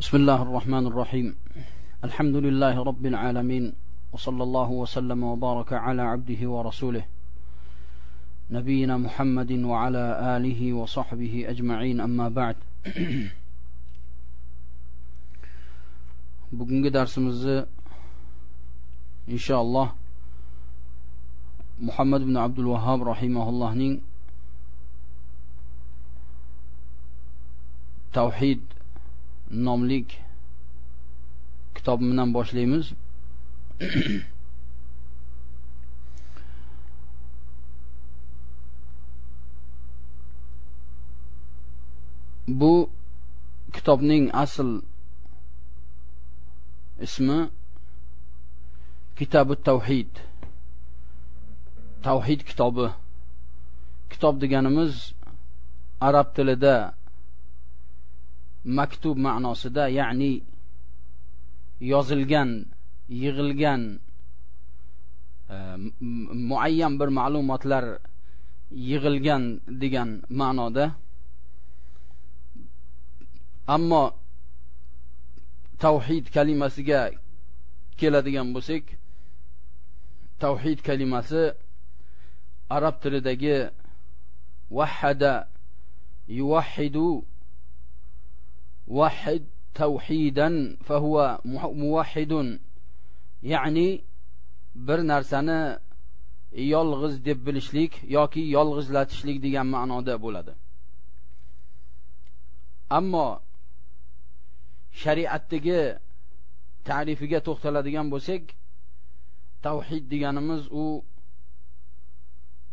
بسم الله الرحمن الرحيم. الحمد لله رب العالمين وصلى الله وسلم وبارك على عبده ورسوله نبينا محمد وعلى آله وصحبه أجمعين. أما بعد bugungi darsimizni inshaalloh muhammad ibn abdul vahhob rahimaullohning tavhid nomlik kitob bilan boshlaymiz. Bu kitobning asl ismi kitobi tavhid tavhid kitobi. Kitob deganimiz arab tilida maktub ma'nosida ya'ni yozilgan yig'ilgan e, muayyan bir ma'lumotlar yig'ilgan degan ma'noda. Ammo tavhid kalimasiga keladigan bo'lsak tavhid kalimasi arab tilidagi vahhada yuvahhidu وحد توحيدا فهو موحد ya'ni bir narsani yolg'iz deb bilishlik yoki yolg'izlatishlik degan ma'noda bo'ladi ammo shariatdagi ta'rifiga to'xtaladigan bo'lsak tavhid deganimiz u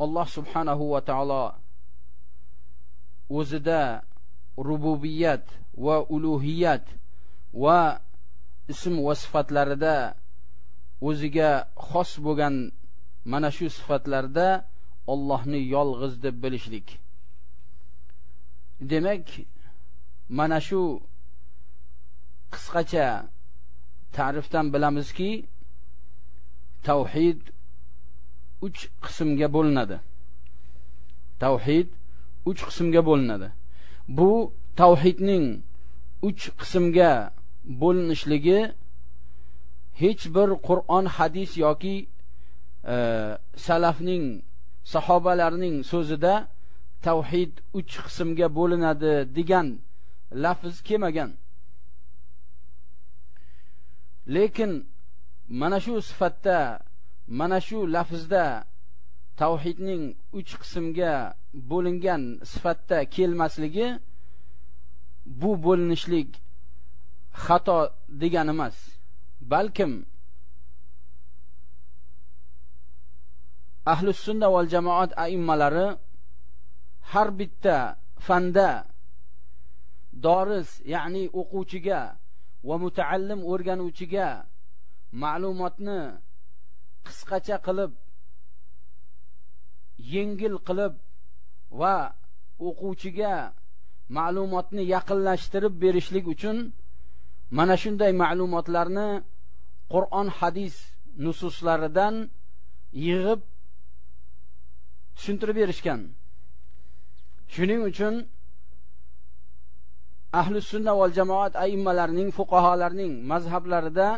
alloh subhanahu va taolo o'zida rububiyat va ulug'iyat va ism va sifatlarida o'ziga xos bo'lgan mana shu sifatlarda Allohni yolg'iz deb bilishlik. Demak mana shu qisqacha ta'rifdan bilamizki tavhid uch qismga bo'linadi. Tavhid uch qismga bo'linadi. Bu tavhidning uch qismga bo'linishligi hech bir Qur'on hadis yoki e, salafning sahobalarning so'zida tavhid uch qismga bo'linadi degan lafz kelmagan. Lekin mana shu sifatda mana shu lafzda tavhidning uch qismga bo'lingan sifatda kelmasligi bu bo'linishlik xato degani emas balkim ahli sunna val jamoat aimmalari har bitta fanda doris ya'ni o'quvchiga va mutaallim o'rganuvchiga ma'lumotni qisqacha qilib yengil qilib va o'quvchiga ma'lumotni yaqinlashtirib berishlik uchun mana shunday ma'lumotlarni Qur'on hadis nususlaridan yig'ib tushuntirib berishgan. Shuning uchun ahli sunna val jamoat aimmalarining fuqaholarning mazhablarida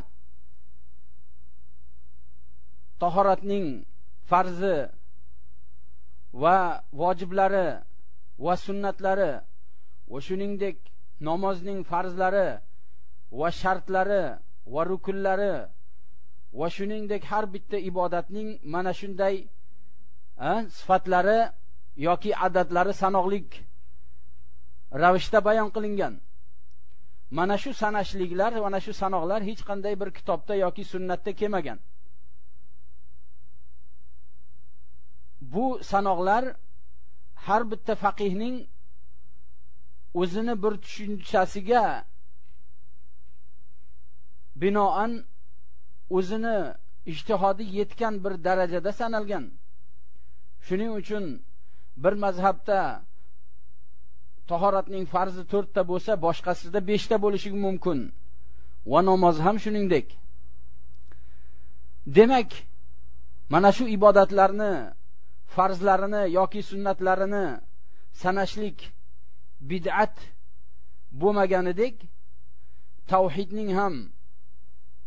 tahoratning farzi va vojiblari va sunnatlari va shuningdek namozning farzlari va shartlari va rukunlari va shuningdek har bitta ibodatning mana shunday sifatlari yoki adadlari sanoqlik ravishda bayon qilingan. Mana shu sanashliklar mana shu sanoqlar hech qanday bir kitobda yoki sunnatda kelmagan. Bu sanoqlar har bitta faqihning o'zini bir tushunchasiga binoan o'zini ijtihodi yetgan bir darajada sanalgan. Shuning uchun bir mazhabda tahoratning farzi to'rtta bo'lsa boshqasida beshta bo'lishi mumkin. Va namoz ham shuningdek. Demak mana shu ibodatlarni farzlarini yoki sunnatlarini sanashlik bid'at bo'lmaganidek tavhidning ham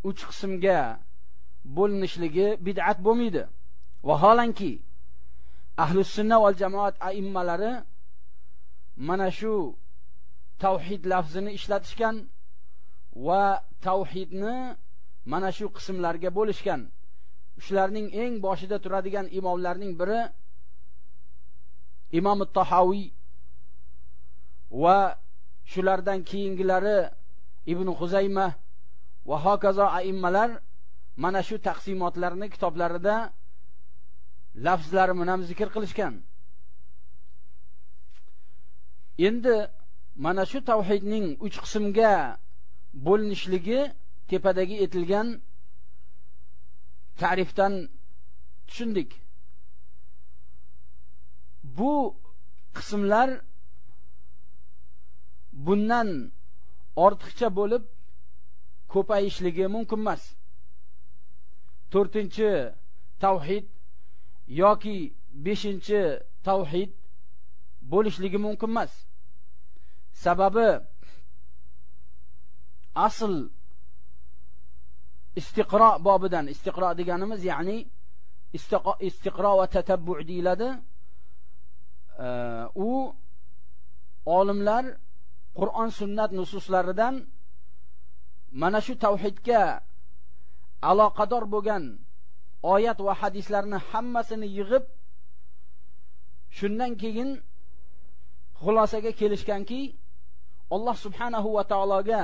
uch qismga bo'linishligi bid'at bo'lmaydi. Vaholanki ahli sunna val jamoat aimmalari mana shu tavhid lafzini ishlatishgan va tavhidni mana shu qismlarga bo'lishgan. Shularning eng boshida turadigan imomlarning biri imom tahoviy va shulardan keyingilari ibn huzayma va hokazo aimmalar mana shu taqsimotlarni kitoblarida lafzlari bilan zikr qilishgan. Endi mana shu tavhidning uch qismga bo'linishligi tepadagi aytilgan ta'rifdan tushundik. Bu qismlar bundan ortiqcha bo'lib ko'payishligi mumkin emas. To'rtinchi tavhid yoki beshinchi tavhid bo'lishligi mumkin emas. Sababi asl istiqro bobidan. Istiqro deganimiz ya'ni istiqro va tatabbu deyiladi. U olimlar qur'on sunnat nususlaridan mana shu tavhidga aloqador bo'lgan oyat va hadislarni hammasini yig'ib shundan keyin xulosaga kelishganki Alloh subhanahu va taologa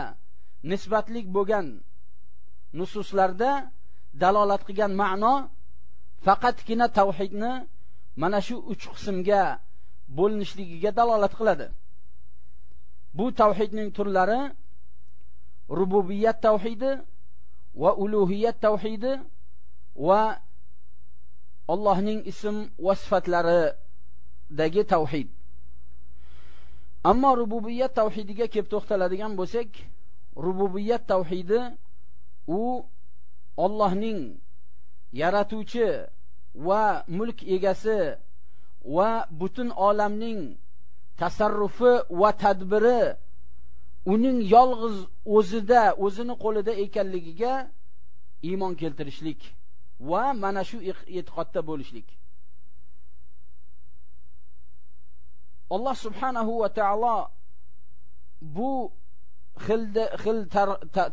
nisbatlik bo'lgan nususlarda dalolat qilgan ma'no faqatgina tavhidni mana shu uch qismga bo'linishligiga dalolat qiladi. Bu tavhidning turlari rububiyat tavhidi va ulug'iyat tavhidi va Allohning ism va sifatlaridagi tavhid. Ammo rububiyat tavhidiga kelib to'xtaladigan bo'lsak rububiyat tavhidi u Allohning yaratuvchi va mulk egasi va butun olamning tasarrufi va tadbiri uning yolg'iz o'zida o'zini qo'lida ekanligiga iymon keltirishlik va mana shu e'tiqodda bo'lishlik. Alloh subhanahu va taolo bu xilda xil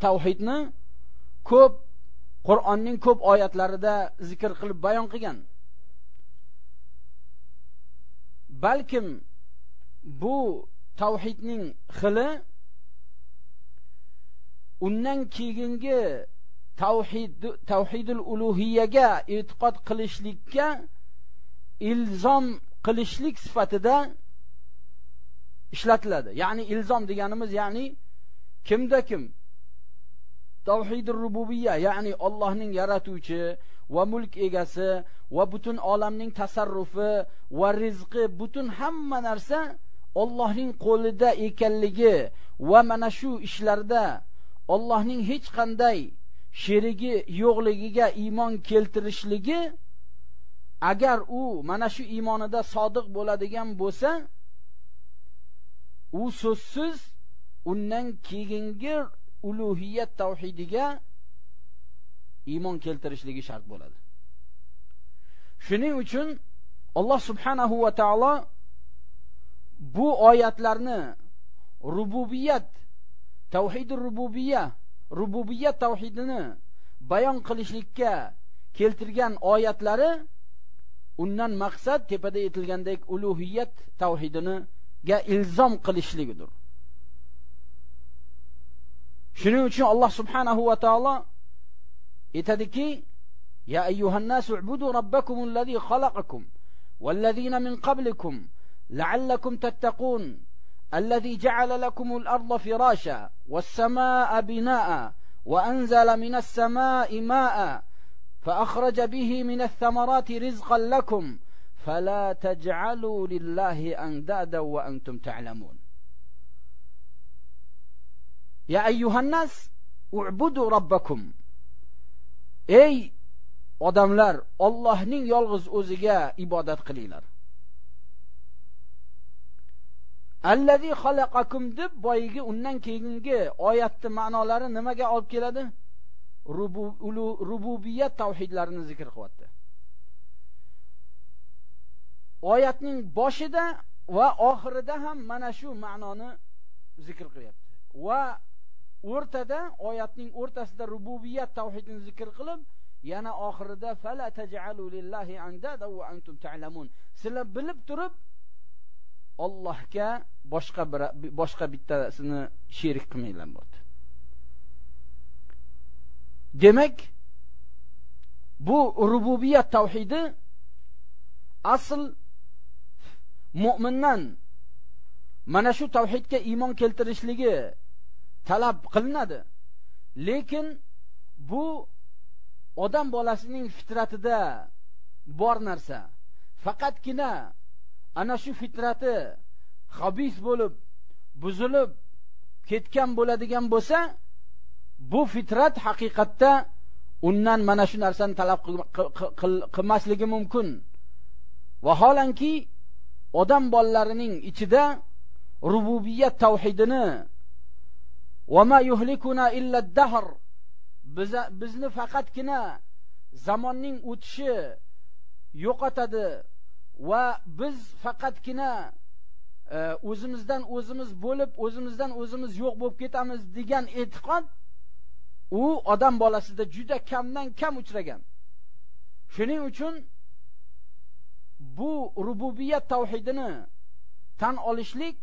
tavhidni ko'p Qur'onning ko'p oyatlarida zikr qilib bayon qilgan. Balkim bu tavhidning xili undan keyingi tavhid tavhidul ulug'iyaga e'tiqod qilishlikka ilzom qilishlik sifatida ishlatiladi. Ya'ni ilzom deganimiz ya'ni kimda kim tavhidir rububiyya ya'ni Allohning yaratuvchi va mulk egasi va butun olamning tasarrufi va rizqi butun hamma narsa Allohning qo'lida ekanligi va mana shu ishlarda Allohning hech qanday sherigi yo'qligiga iymon keltirishligi agar u mana shu iymonida sodiq bo'ladigan bo'lsa u so'zsiz undan keyingi ulug'iyat tavhidiga iymon keltirishligi shart bo'ladi. Shuning uchun Alloh subhanahu va taolo bu oyatlarni rububiyat tavhidur rububiyya rububiyat tavhidini bayon qilishlikka keltirgan oyatlari undan maqsad tepada aytilgandek ulug'iyat tavhidiniga ilzom qilishligidir. Şunun için Allah subhanahu ve taala itedi ki Ya eyyuhen nas u'budu rabbakumullezî khalaqakum vellezîne min qablikum leallekum tettequn الذي جعل لكم الأرض فراشا والسماء بناء وأنزل من السماء ماء فأخرج به من الثمرات رزقا لكم فلا تجعلوا لله أندادا وأنتم تعلمون Ya ayyuhannas u'budu rabbakum. Ey odamlar, Allohning yolg'iz o'ziga ibodat qilinglar. Allazi xalaqakum deb boyigi undan keyingi oyatni ma'nolari nimaga olib keladi? Rububiyat tauhidlarini zikr qilyapti. Oyatning boshida va oxirida ham mana shu ma'noni zikr qilyapti. Va o'rtada oyatning o'rtasida rububiyat tavhidini zikr qilib yana oxirida fala taj'alu lillahi andada va antum ta'lamun. Sizlar bilib turib Allohga boshqa bir boshqa bittasini sherik qilmanglar bo'ldi demak bu rububiyat tavhidi asl mu'mindan mana shu tavhidga iymon keltirishligi talab qilinadi. Lekin bu odam bolasining fitratida bor narsa. Faqatgina ana shu fitrati xabis bo'lib buzilib ketgan bo'ladigan bo'lsa bu fitrat haqiqatda undan mana shu narsani talab qilmasligi mumkin. Vaholanki odam bolalarining ichida rububiyat tavhidini va ma yuhlikuna illa dahr bizni faqatgina zamonning o'tishi yo'qotadi va biz faqatgina e, o'zimizdan o'zimiz bo'lib o'zimizdan o'zimiz yo'q bo'lib ketamiz degan e'tiqod u odam bolasida juda kamdan kam uchragan shuning uchun bu rububiyat tavhidini tan olishlik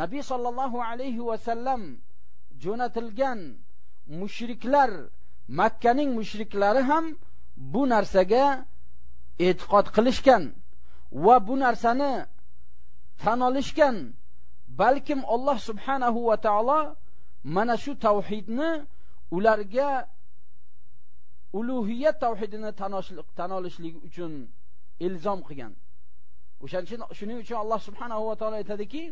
nabiy sollallohu alayhi vasallam jo'natilgan mushriklar makkaning mushriklari ham bu narsaga e'tiqod qilishgan va bu narsani tan olishgan. Balkim Alloh subhanahu va taolo mana shu tavhidni ularga ulug'iyat tavhidini tan olishlik uchun ilzom qilgan. O'shaning uchun shuning uchun Alloh subhanahu va taolo aytadiki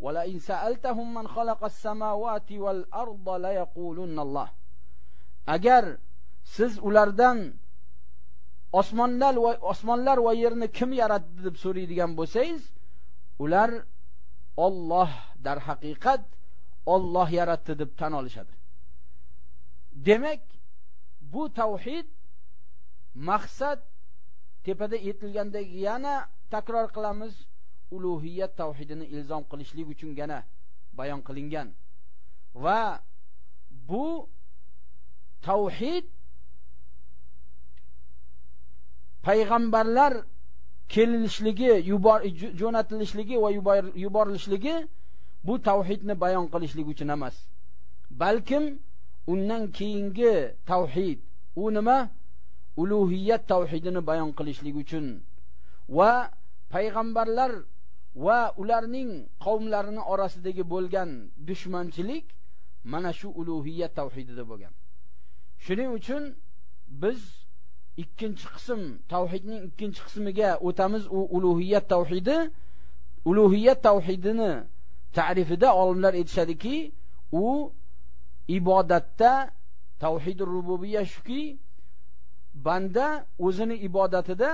ولا إن سألتهم من خلق السماوات والأرض ليقولن الله agar siz ulardan osmonlar va osmonlar va yerni kim yaratdi deb so'raydigan bo'lsangiz ular Alloh dar haqiqat Alloh yaratdi deb tan olishadi demak bu tavhid maqsad tepada aytilgandek yana takror qilamiz Ulug'iyat tavhidini ilzom qilishlik uchungina bayon qilingan. Va bu tavhid payg'ambarlar kelinishligi jo'natilishligi va yuborilishligi bu tavhidni bayon qilishlik uchun emas. Balkim undan keyingi tavhid u nima? Ulug'iyat tavhidini bayon qilishlik uchun. Va payg'ambarlar va ularning qavmlarini orasidagi bo'lgan dushmanchilik mana shu ulug'iyat tavhidida bo'lgan. Shuning uchun biz ikkinchi qism tavhidning ikkinchi qismiga o'tamiz u ulug'iyat tavhidi. Ulug'iyat tavhidini ta'rifida olimlar aytishadiki u ibodatda tavhidur rububiyya shuki banda o'zini ibodatida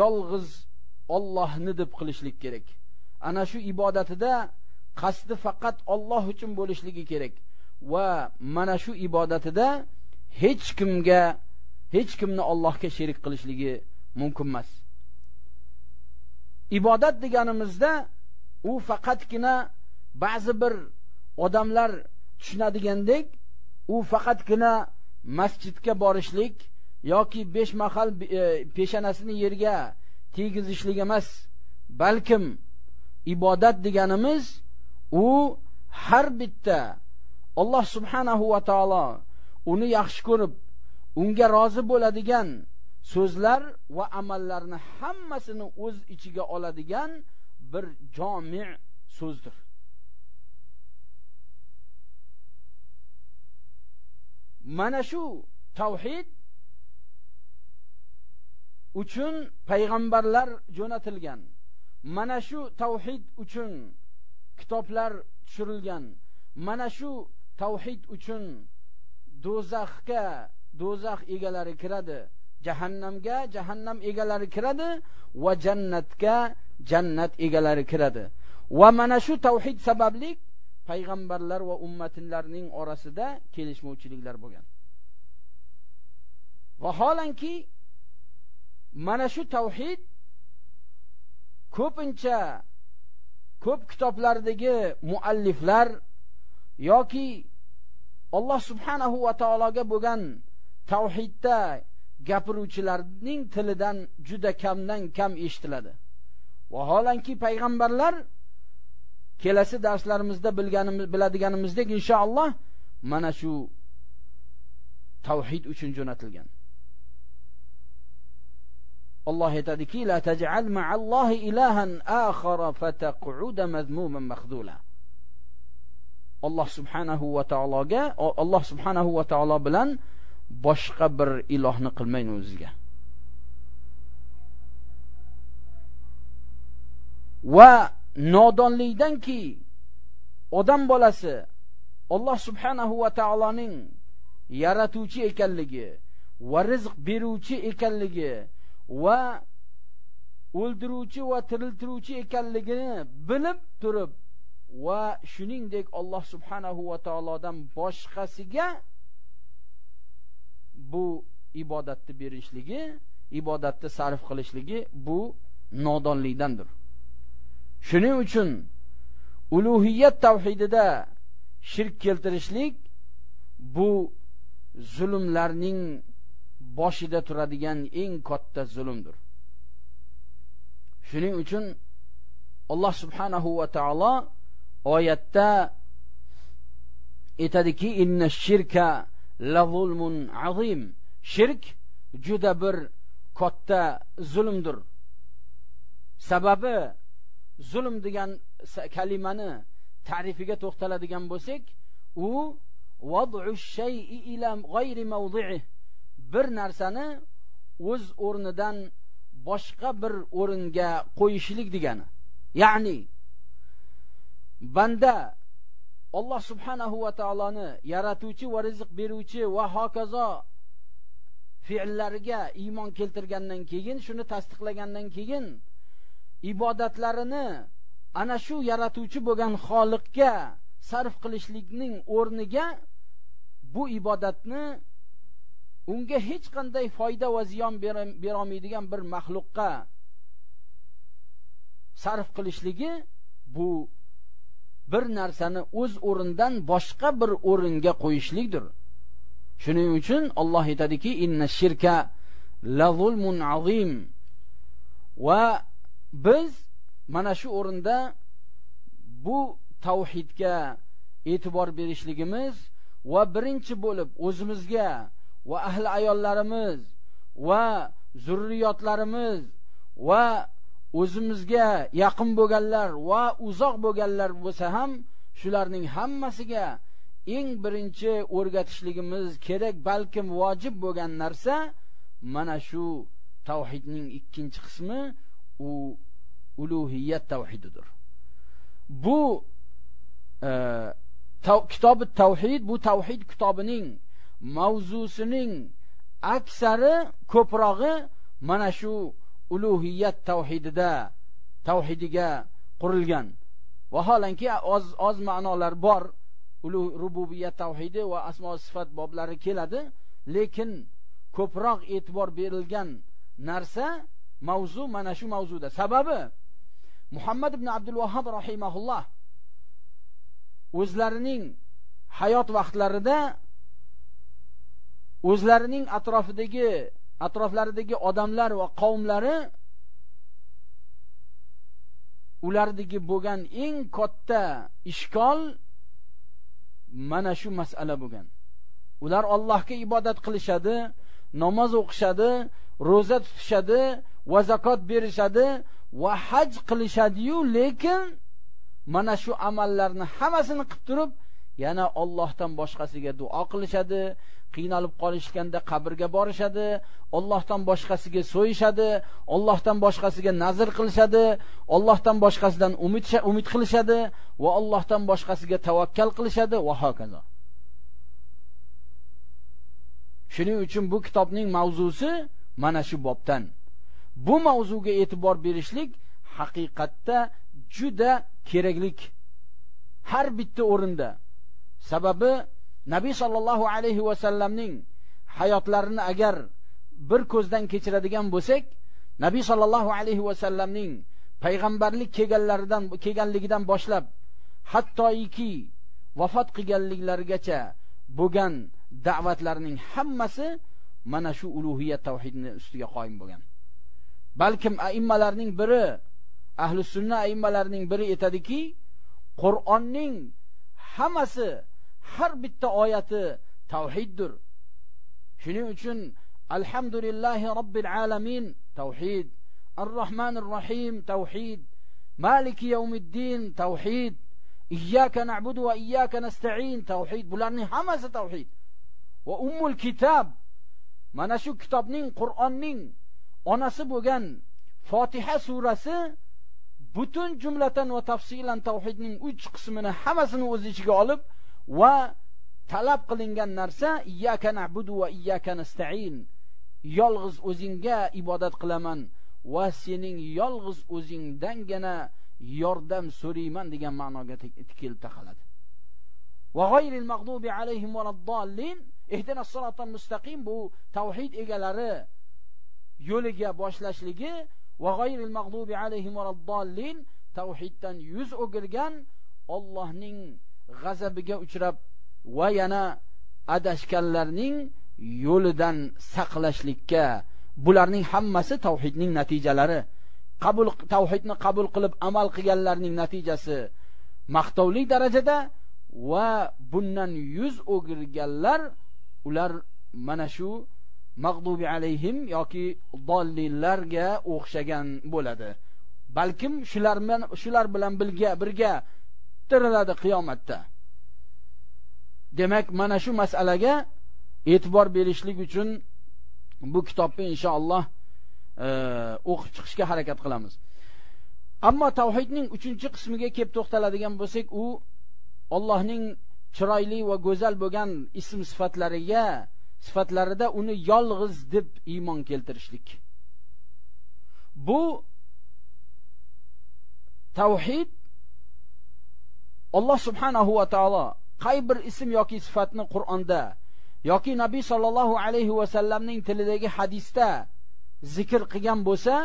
yolg'iz Allohni deb qilishlik kerak. Ana shu ibodatida qasdi faqat Alloh uchun bo'lishligi kerak. Va mana shu ibodatida hech kimga hech kimni Allohga sherik qilishligi mumkin emas. Ibodat deganimizda u faqatgina ba'zi bir odamlar tushunadigandek u faqatgina masjidga borishlik yoki besh mahal e, peshanasini yerga tegizishlik emas balkim ibodat deganimiz u har bitta Alloh subhanahu va taolo uni yaxshi ko'rib unga rozi bo'ladigan so'zlar va amallarni hammasini o'z ichiga oladigan bir jomi so'zdir. Mana shu tavhid uchun payg'ambarlar jo'natilgan. Mana shu tavhid uchun kitoblar tushirilgan. Mana shu tavhid uchun do'zaxga do'zax egalari kiradi. Jahannamga jahannam egalari kiradi va jannatga jannat egalari kiradi. Va mana shu tavhid sababli payg'ambarlar va ummatlarning orasida kelishmovchiliklar bo'lgan. Vaholanki mana shu tavhid ko'pincha ko'p kitoblardagi mualliflar yoki Alloh subhanahu va taologa bo'lgan tavhidda gapiruvchilarning tilidan juda kamdan kam eshitiladi. Vaholanki payg'ambarlar kelasi darslarimizda bilganimiz biladiganimizdek inshaalloh mana shu tavhid uchun jo'natilgan. Alloh aytadiki: "La taj'al ma'allohi ilahan akhara fataq'uda mazmuman makhdula." Alloh subhanahu va taologa Alloh subhanahu va taolo bilan boshqa bir ilohni qilmang o'zingizga. Va nodonlikdanki odam bolasi Alloh subhanahu va taoloning yaratuvchi ekanligi va rizq beruvchi ekanligi va o'ldiruvchi va tiriltiruvchi ekanligini bilib turib va shuningdek Alloh subhanahu va taolodan boshqasiga bu ibodatni berishligi, ibodatni sarf qilishligi bu nodonlikdandir. Shuning uchun uluhiyat tavhidida shirk keltirishlik bu zulmlarning boshida turadigan eng katta zulmdir. Shuning uchun Alloh subhanahu va taolo oyatda aytadiki inna shirka la zulmun azim. Shirk juda bir katta zulmdir. Sababi zulm degan kalimani ta'rifiga to'xtaladigan bo'lsak u vad'u shay'i ila g'ayri mawdi'i bir narsani o'z o'rnidan boshqa bir o'ringa qo'yishlik degani. Ya'ni banda Alloh subhanahu va taoloni yaratuvchi va rizq beruvchi va hokazo fe'llariga iymon keltirgandan keyin shuni tasdiqlagandan keyin ibodatlarini ana shu yaratuvchi bo'lgan Xoliqga sarf qilishlikning o'rniga bu ibodatni unga hech qanday foyda va ziyon bera olmaydigan bir maxluqqa sarf qilishligi bu bir narsani o'z o'rindan boshqa bir o'ringa qo'yishlikdir. Shuning uchun Alloh aytadiki inna shirka la zulmun azim. Va biz mana shu o'rinda bu tavhidga e'tibor berishligimiz va birinchi bo'lib o'zimizga va ahli ayollarimiz va zurriyotlarimiz va o'zimizga yaqin bo'lganlar va uzoq bo'lganlar bo'lsa ham shularning hammasiga eng birinchi o'rgatishligimiz kerak balkim vojib bo'lgan narsa mana shu tavhidning ikkinchi qismi u ulug'iyat tavhididir. Bu e, kitobi tavhid bu tavhid kitobining mavzusining aksari ko'prog'i mana shu ulug'iyat tavhidida tavhidiga qurilgan. Vaholanki oz oz ma'nolar bor. Ulug' rububiyat tavhidi va asmo sifat boblari keladi. Lekin ko'proq e'tibor berilgan narsa mavzu mana shu mavzuda. Sababi muhammad ibn abdul vahhab rahimahulloh o'zlarining hayot vaqtlarida o'zlarining atrofidagi atroflaridagi odamlar va qavmlari ulardagi bo'lgan eng katta ishkol mana shu masala bo'lgan. Ular Allohga ibodat qilishadi namoz o'qishadi ro'za tutishadi va zakot berishadi va haj qilishadi-yu lekin mana shu amallarni hammasini qilib turib yana Allohdan boshqasiga duo qilishadi qiynalib qolishganda qabrga borishadi Allohdan boshqasiga so'yishadi Allohdan boshqasiga nazr qilishadi Allohdan boshqasidan umid umid qilishadi va Allohdan boshqasiga tavakkal qilishadi. Va hokazo. Shuning uchun bu kitobning mavzusi mana shu bobdan. Bu mavzuga e'tibor berishlik haqiqatda juda keraklik. Har bitta o'rinda sababi nabiy sallallohu alayhi vasallamning hayotlarini agar bir ko'zdan kechiradigan bo'lsak nabiy sallallohu alayhi vasallamning payg'ambarlik kelganlaridan kelganligidan boshlab hattoiki vafot qilganliklarigacha bo'lgan da'vatlarning hammasi mana shu ulug'iyat tavhidni ustiga qoyim bo'lgan. Balkim aimmalarning biri ahli sunna aimmalarining biri aytadiki qur'onning hammasi har bitta oyati tavhiddir. Shuning uchun alhamdulillahi robbil alamin tavhid. Ar rohmanir rohim tavhid. Maliki yawmiddin tavhid. Iyyaka na'budu va iyyaka nasta'in tavhid. Bularning hammasi tavhid. Va ummul kitob mana shu kitobning qur'onning onasi bo'lgan fotiha surasi butun jumlatan va tafsilan tavhidning uch qismini hammasini o'z ichiga olib va talab qilingan narsa iyyaka na'budu va iyyaka nasta'in. Yolg'iz o'zingga ibodat qilaman va sening yolg'iz o'zingdangina yordam so'rayman degan ma'noga tikilib taqaladi. Va g'ayril mag'dubi alayhim valaddallin ihdinas siratal mustaqim bu tavhid egalari yo'liga boshlashligi va g'ayril mag'dubi alayhim valaddallin tavhiddan yuz o'girgan Allohning g'azabiga uchrab va yana adashganlarning yo'lidan saqlashlikka. Bularning hammasi tavhidning natijalari. Qabul tavhidni qabul qilib amal qilganlarning natijasi maqtovli darajada va bundan yuz o'girganlar ular mana shu mag'dubi alayhim yoki dollillarga o'xshagan bo'ladi. Balkim shular bilan shular bilan birga birga tiriladi qiyomatda. Demak mana shu masalaga e'tibor berishlik uchun bu kitobni inshaalloh e, o'qib chiqishga harakat qilamiz. Ammo tavhidning uchinchi qismiga kelib to'xtaladigan bo'lsak u Allohning chiroyli va go'zal bo'lgan ism sifatlariga sifatlarida uni yolg'iz deb iymon keltirishlik. Bu tavhid Alloh subhanahu va taolo qay bir ism yoki sifatni Qur'onda yoki Nabiy sallallohu alayhi va sallamning tilidagi hadisda zikr qilgan bo'lsa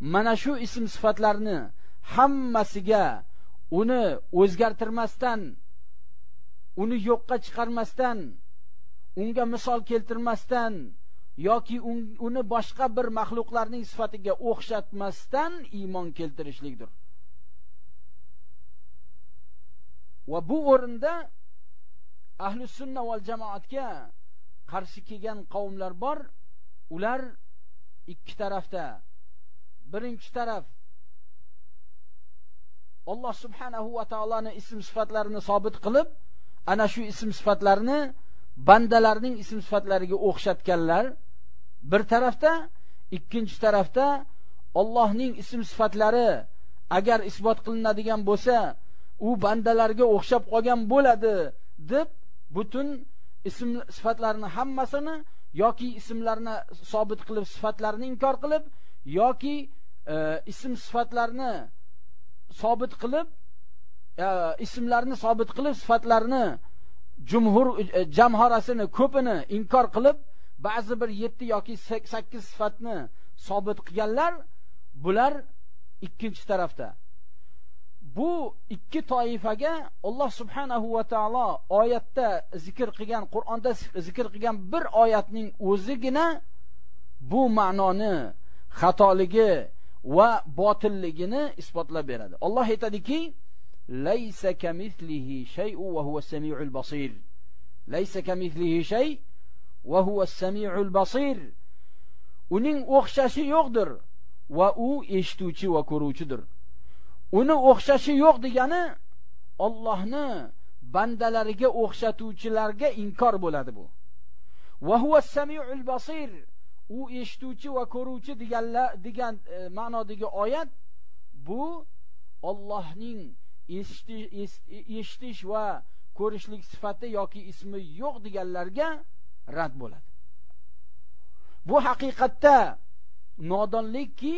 mana shu ism sifatlarni hammasiga uni o'zgartirmasdan uni yo'qqa chiqarmasdan unga misol keltirmasdan yoki uni boshqa bir maxluqlarning sifatiga o'xshatmasdan iymon keltirishlikdir. Va bu o'rinda ahli sunna val jamoatga qarshi kelgan qavmlar bor. Ular ikki tarafda. Birinchi taraf Alloh subhanahu va taoloni ism sifatlarini sobit qilib ana shu ism sifatlarini bandalarning ism sifatlariga o'xshatganlar. Bir tarafda ikkinchi tarafda Allohning ism sifatlari agar isbot qilinadigan bo'lsa u bandalarga o'xshab qolgan bo'ladi deb butun ism sifatlarini hammasini yoki ismlarni sobit qilib sifatlarni inkor qilib yoki e, ism sifatlarni sobit qilib e, ismlarni sobit qilib sifatlarni jumhur e, jamhorasini ko'pini inkor qilib ba'zi bir 7 yoki 8 sifatni sobit qilganlar bular ikkinchi tarafda. Bu ikki toifaga Alloh subhanahu va taolo oyatda zikr qilgan Qur'onda zikr qilgan bir oyatning o'zigina bu ma'noni xatoligi va botilligini isbotlab beradi. Alloh aytadiki: "Laysa kamithlihi shay'un va huwa as-sami'ul basir." Laysa kamithlihi shay' va huwa as-sami'ul basir. Uning o'xshashi yo'qdir va u eshituvchi va ko'ruvchidir. Uni o'xshashi yo'q degani Allohni bandalariga o'xshatuvchilarga inkor bo'ladi bu. Va huwa samiul basir. U eshituvchi va ko'ruvchi deganlar degan e, ma'nodagi oyat bu Allohning eshitish va ko'rishlik sifati yoki ismi yo'q deganlarga rad bo'ladi. Bu haqiqatda nodonlikki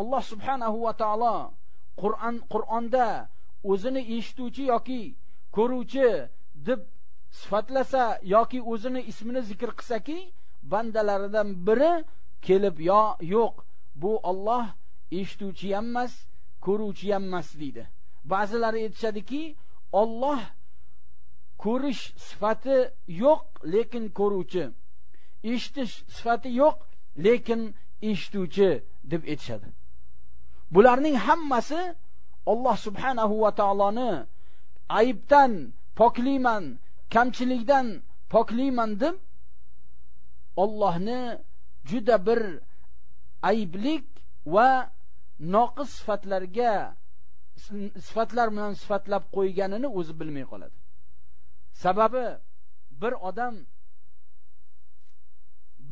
Alloh subhanahu va taolo qur'on qur'onda o'zini eshituvchi yoki ko'ruvchi deb sifatlasa yoki o'zini ismini zikr qilsaki bandalaridan biri kelib yo yo'q bu Alloh eshituvchi ham emas ko'ruvchi ham emas deydi. Ba'zilari aytishadiki Alloh ko'rish sifati yo'q lekin ko'ruvchi. Eshitish sifati yo'q lekin eshituvchi deb aytishadi. Bularning hammasi Alloh subhanahu va taoloni aybdan pokliman kamchilikdan pokliman deb Allohni juda bir ayblik va noqis sifatlarga sifatlar bilan sifatlab qo'yganini o'zi bilmay qoladi. Sababi bir odam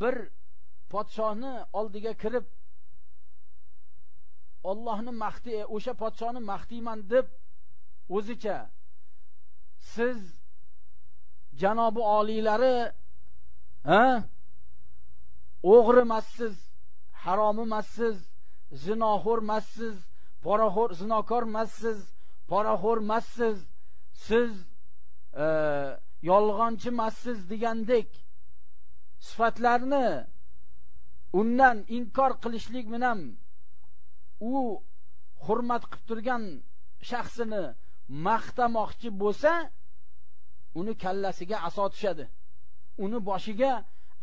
bir podshohni oldiga kirib Allohni maqti e, o'sha podshoni maqtiyman deb o'zicha siz janobi oliylari ha o'g'ri emassiz harom emassiz zinoxo'r emassiz poraxo'r zinokor emassiz poraxo'r emassiz siz e, yolg'onchi emassiz degandek sifatlarni undan inkor qilishlik bilan u hurmat qilib turgan shaxsini maqtamoqchi bo'lsa uni kallasiga aso tushadi. Uni boshiga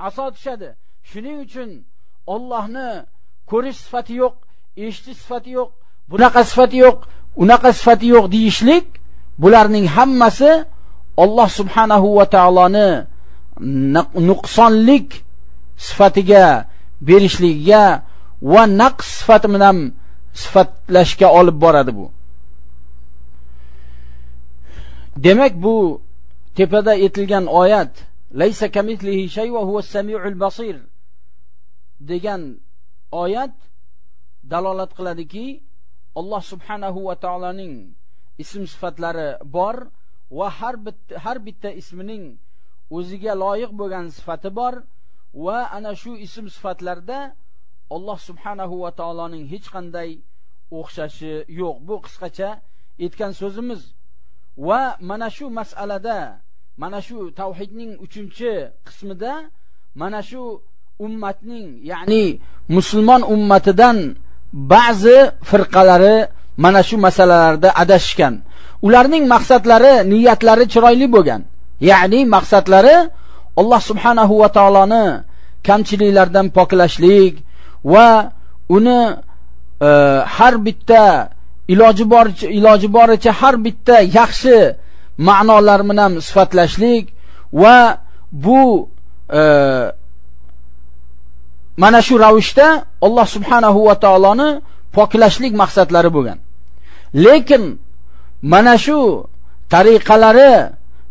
aso tushadi. Shuning uchun Allohni ko'rish sifati yo'q eshitish sifati yo'q bunaqa sifati yo'q unaqa sifati yo'q deyishlik bularning hammasi Alloh subhanahu va taoloni nuqsonlik sifatiga berishligiga va naqs sifati bilan sifatlashga olib boradi bu. Demak bu tepada aytilgan oyat laysa kamithlihi shay va huwa samiul basir degan oyat dalolat qiladiki Alloh subhanahu va taolaning ism sifatlari bor va har bitta har bitta ismining o'ziga loyiq bo'lgan sifati bor va ana shu ism sifatlarda Alloh subhanahu va taoloning hech qanday o'xshashi yo'q. Bu qisqacha aytgan so'zimiz. Va mana shu masalada mana shu tauhidning 3 qismida mana shu ummatning ya'ni musulmon ummatidan ba'zi firqalari mana shu masalalarda adashgan ularning maqsadlari niyatlari chiroyli bo'lgan. Ya'ni maqsadlari Alloh subhanahu va taoloni kamchiliklardan poklashlik va uni e, har bitta iloji boricha iloji boricha har bitta yaxshi ma'nolar bilan sifatlashlik va bu e, mana shu ravishda Alloh subhanahu va taoloni poklashlik maqsadlari bo'lgan. Lekin mana shu tariqalari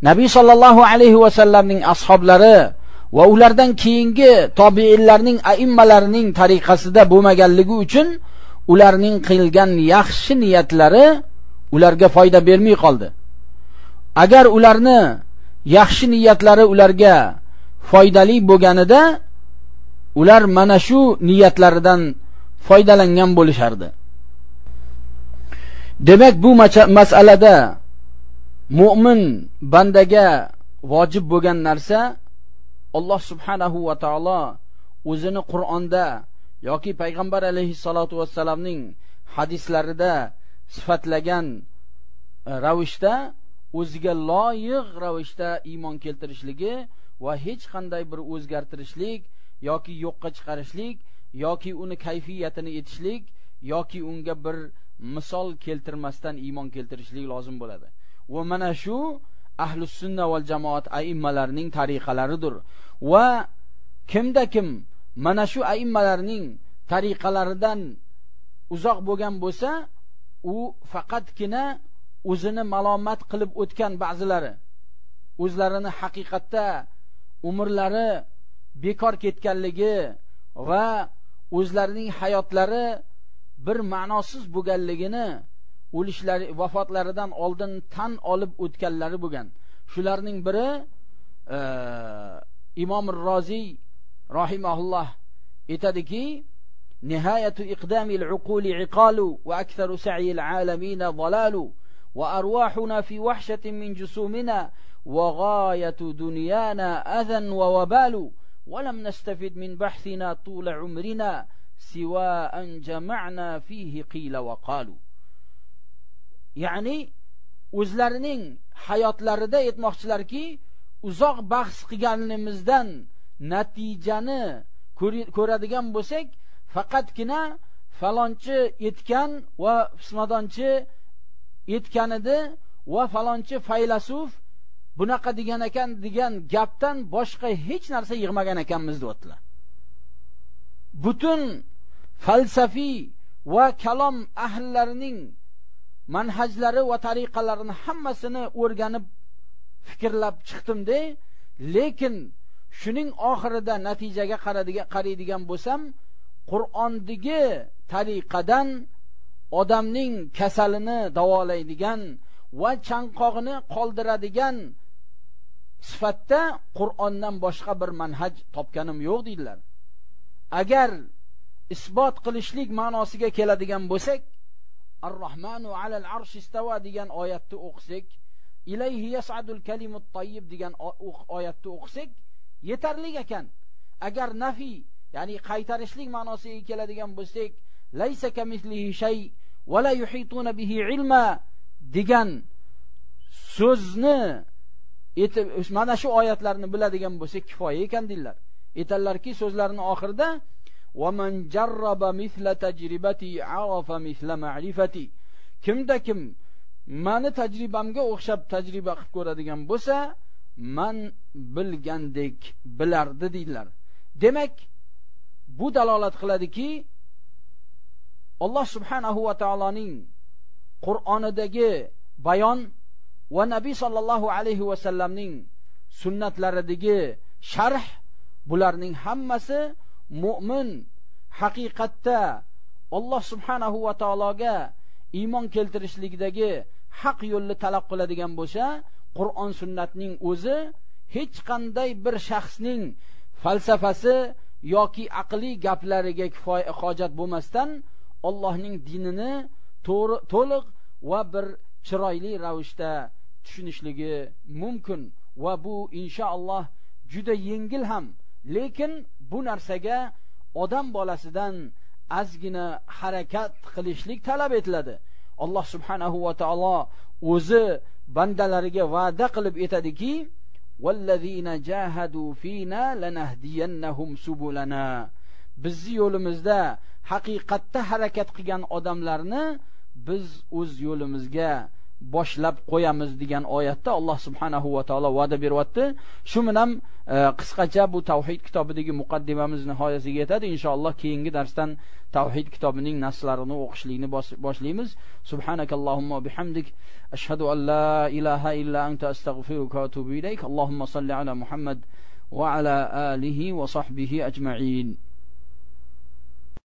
Nabiy sallallohu alayhi va sallamning ashablari va ulardan keyingi tobiinlarning aimmalarining tariqasida bo'lmaganligi uchun ularning qilgan yaxshi niyatlari ularga foyda bermay qoldi. Agar ularni yaxshi niyatlari ularga foydali bo'lganida ular mana shu niyatlaridan foydalangan bo'lishardi. Demak bu masalada mu'min bandaga vojib bo'lgan narsa Alloh subhanahu va taolo o'zini Qur'onda yoki payg'ambar alayhisolatu vassalamning hadislarida sifatlagan e, ravishda o'ziga loyiq ravishda iymon keltirishligi va hech qanday bir o'zgartirishlik yoki yo'qqa chiqarishlik yoki uni kayfiyatini etishlik yoki unga bir misol keltirmasdan iymon keltirishlik lozim bo'ladi. Va mana shu ahlus sunna val jamoat aimmalarining tariqalaridir. Va kimda kim mana shu aimmalarning tariqalaridan uzoq bo'lgan bo'lsa u faqatgina o'zini malomat qilib o'tgan ba'zilari o'zlarini haqiqatda umrlari bekor ketganligi va o'zlarining hayotlari bir ma'nosiz bo'lganligini o'lishlari vafotlaridan oldin tan olib o'tganlari bo'lgan shularning biri e, imom roziy rohimahulloh aytadiki نهاية إقدام العقول عقال وأكثر سعي العالمين ضلال وأرواحنا في وحشة من جسومنا وغاية دنيانا أذى ووبال ولم نستفد من بحثنا طول عمرنا سوى أن جمعنا فيه قيل وقالوا ya'ni o'zlarining hayotlarida aytmoqchilarki uzoq bahs qilganimizdan natijani ko'radigan bo'lsak faqatgina falonchi etgan va pismadonchi etgan edi va falonchi faylasuf bunaqa degan ekan degan gapdan boshqa hech narsa yig'magan ekanmiz deyaptilar butun falsafiy va kalom ahllarining manhajlari va tariqalarini hammasini o'rganib fikrlab chiqdimda lekin shuning oxirida natijaga qaraydigan bo'lsam qur'ondagi tariqadan odamning kasalini davolaydigan va chanqog'ini qoldiradigan sifatda qur'ondan boshqa bir manhaj topganim yo'q deydilar. Agar isbot qilishlik ma'nosiga keladigan bo'lsak Ar-Rahmanu alal arsh istawa degan oyatni o'qisak ilayhi yasadul kalimut tayyib degan oyatni o'qisak yetarli ekan agar nafi, ya'ni qaytarishlik ma'nosiga keladigan bo'lsak laysa kamithlihi shay va la yuhituna bihi ilma degan so'zni etib mana shu oyatlarni biladigan bo'lsak kifoya ekan deylar. aytadilarki so'zlarini oxirida ومن جرب مثل تجربتي عرف مثل معرفتي kimda kim mani tajribamga o'xshab tajriba qilib ko'radigan bo'lsa man bilgandek bilardi deydilar demak bu dalolat qiladiki alloh subhanahu va taoloning qur'onidagi bayon va nabiy sollallohu alayhi vasallamning sunnatlaridagi sharh bularning hammasi mu'min haqiqatda alloh subhanahu va taologa iymon keltirishlikdagi haq yo'lni talab qiladigan bo'lsa qur'on sunnatning o'zi hech qanday bir shaxsning falsafasi yoki aqliy gaplariga kifoya hojat bo'lmasdan Allohning dinini to'liq va bir chiroyli ravishda tushunishligi mumkin. Va bu inshaalloh juda yengil ham lekin bu narsaga odam bolasidan ozgina harakat qilishlik talab etiladi. Alloh subhanahu va taolo o'zi bandalariga va'da qilib aytadiki vallazina jahadu fina lanahdiyannahum subulana. Bizni yo'limizda haqiqatda harakat qilgan odamlarni biz o'z yo'limizga boshlab qo'yamiz degan oyatda alloh subhanahu va taolo va'da beryapti. Shu bilan e, qisqacha bu tavhid kitobidagi muqaddimamiz nihoyasiga yetadi. Inshaalloh keyingi darsdan tavhid kitobining naslarini o'qishlikni boshlaymiz. Subhanakallohumma bihamdik. Ashhadu an la ilaha illa anta astag'firuka va atubu ilayk. Allohumma salli ala muhammad va ala alihi va sahbihi ajma'in.